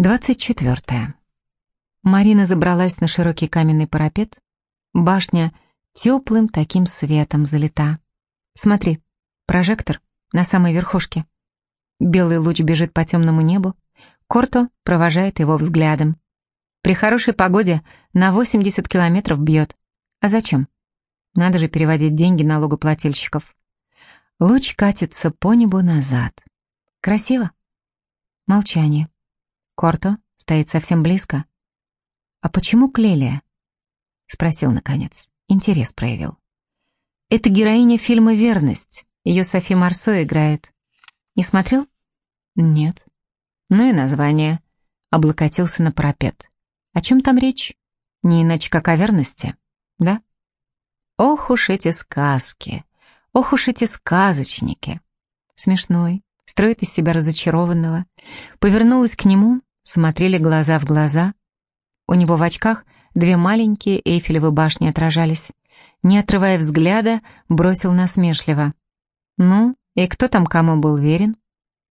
24. Марина забралась на широкий каменный парапет. Башня теплым таким светом залита. Смотри, прожектор на самой верхушке. Белый луч бежит по темному небу. Корто провожает его взглядом. При хорошей погоде на 80 километров бьет. А зачем? Надо же переводить деньги налогоплательщиков. Луч катится по небу назад. Красиво? Молчание. Корто стоит совсем близко. «А почему Клелия?» — спросил наконец. Интерес проявил. «Это героиня фильма «Верность». Ее Софи Марсо играет. Не смотрел?» «Нет». «Ну и название». Облокотился на парапет. «О чем там речь? Не иначе, как о верности, да?» «Ох уж эти сказки! Ох уж эти сказочники!» Смешной, строит из себя разочарованного. Повернулась к нему, смотрели глаза в глаза. У него в очках две маленькие Эйфелевы башни отражались. Не отрывая взгляда, бросил насмешливо. «Ну, и кто там кому был верен?»